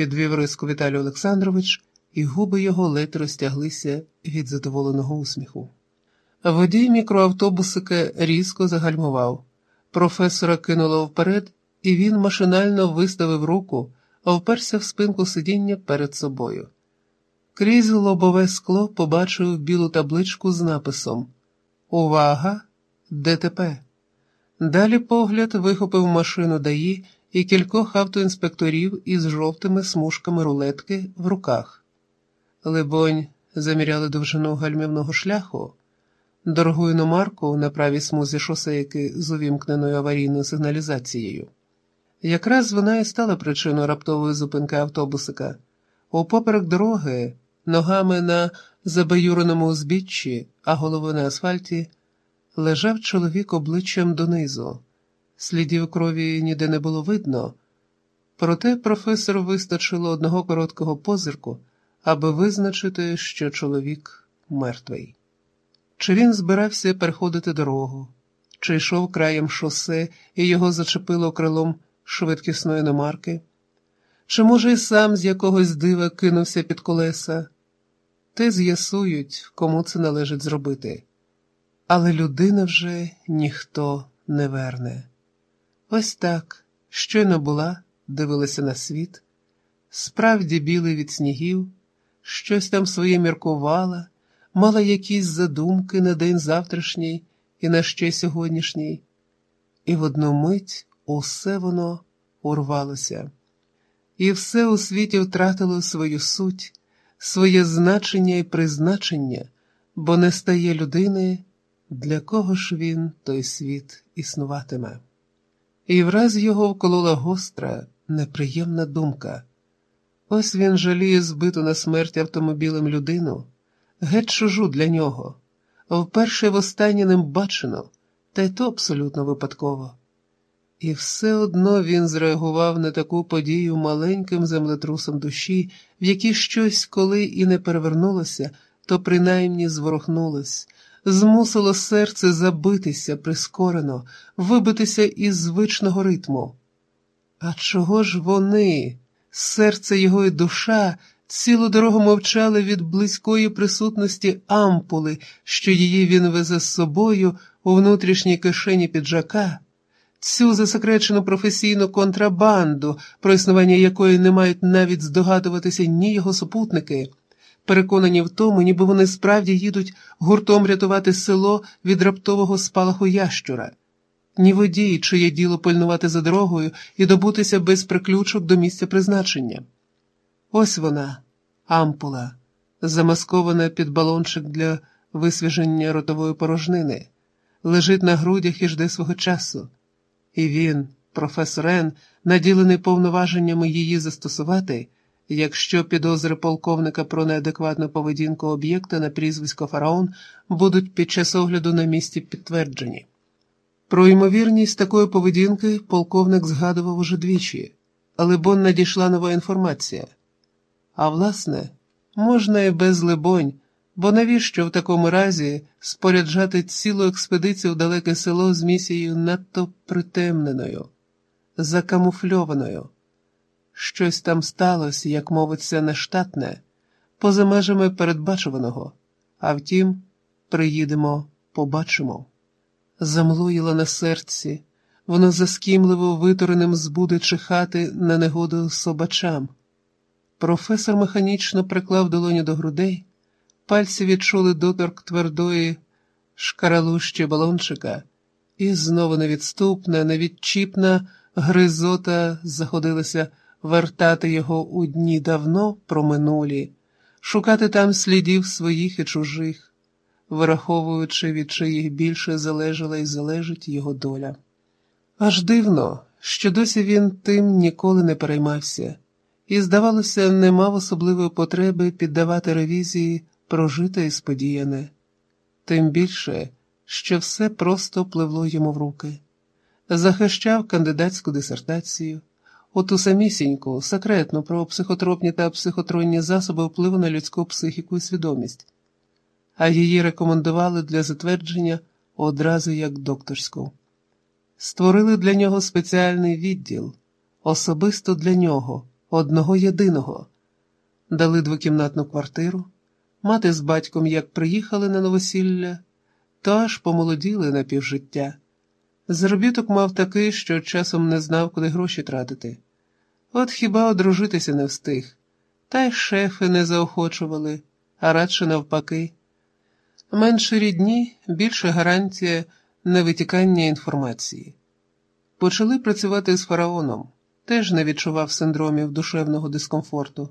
підвів риску Віталій Олександрович, і губи його ледь розтяглися від задоволеного усміху. Водій мікроавтобусика різко загальмував. Професора кинуло вперед, і він машинально виставив руку, а вперся в спинку сидіння перед собою. Крізь лобове скло побачив білу табличку з написом Увага! ДТП. Далі погляд вихопив машину ДАІ і кількох автоінспекторів із жовтими смужками рулетки в руках. Либонь, заміряли довжину гальмівного шляху, дорогу іномарку на правій смузі шосейки з увімкненою аварійною сигналізацією. Якраз вона і стала причиною раптової зупинки автобусика. Упоперек дороги, ногами на забаюреному узбіччі, а головою на асфальті, лежав чоловік обличчям донизу. Слідів крові ніде не було видно, проте професору вистачило одного короткого позирку, аби визначити, що чоловік мертвий. Чи він збирався переходити дорогу, чи йшов краєм шосе і його зачепило крилом швидкісної номарки, чи, може, і сам з якогось дива кинувся під колеса, те з'ясують, кому це належить зробити. Але людина вже ніхто не верне. Ось так, щойно була, дивилася на світ, справді білий від снігів, щось там своє міркувала, мала якісь задумки на день завтрашній і на ще сьогоднішній, і в одну мить усе воно урвалося, і все у світі втратило свою суть, своє значення і призначення, бо не стає людини, для кого ж він той світ існуватиме. І враз його вколола гостра, неприємна думка. Ось він жаліє збиту на смерть автомобілем людину, геть чужу для нього, вперше востаннє ним бачено, та й то абсолютно випадково. І все одно він зреагував на таку подію маленьким землетрусом душі, в якій щось, коли і не перевернулося, то принаймні зворухнулось змусило серце забитися прискорено, вибитися із звичного ритму. А чого ж вони, серце його і душа, цілу дорогу мовчали від близької присутності ампули, що її він везе з собою у внутрішній кишені піджака? Цю засекречену професійну контрабанду, про існування якої не мають навіть здогадуватися ні його супутники переконані в тому, ніби вони справді їдуть гуртом рятувати село від раптового спалаху ящура. Ні водій, чиє діло пильнувати за дорогою і добутися без приключок до місця призначення. Ось вона, ампула, замаскована під балончик для висвіження ротової порожнини, лежить на грудях і жде свого часу. І він, професор Н, наділений повноваженнями її застосувати. Якщо підозри полковника про неадекватну поведінку об'єкта на прізвисько Фараон будуть під час огляду на місці підтверджені. Про ймовірність такої поведінки полковник згадував уже двічі, але бон надійшла нова інформація. А власне, можна і без либонь, бо навіщо в такому разі споряджати цілу експедицію в далеке село з місією надто притемненою, закамуфльованою. Щось там сталося, як мовиться, нештатне, поза межами передбачуваного, а втім, приїдемо, побачимо. Замлуїла на серці, воно заскімливо витореним збуде чихати на негоду собачам. Професор механічно приклав долоню до грудей, пальці відчули доторк твердої шкаралущі балончика, і знову невідступна, невідчіпна гризота заходилася вертати його у дні давно проминулі, шукати там слідів своїх і чужих, враховуючи, від чиїх більше залежала і залежить його доля. Аж дивно, що досі він тим ніколи не переймався, і, здавалося, не мав особливої потреби піддавати ревізії прожите і сподіяне, тим більше, що все просто пливло йому в руки, захищав кандидатську дисертацію оту самісіньку, секретну про психотропні та психотронні засоби впливу на людську психіку і свідомість, а її рекомендували для затвердження одразу як докторську. Створили для нього спеціальний відділ, особисто для нього, одного єдиного. Дали двокімнатну квартиру. Мати з батьком як приїхали на новосілля, то аж помолоділи на півжиття. Заробіток мав такий, що часом не знав, куди гроші тратити. От хіба одружитися не встиг, та й шефи не заохочували, а радше навпаки. Менше рідні, більше гарантія на витікання інформації. Почали працювати з фараоном, теж не відчував синдромів душевного дискомфорту.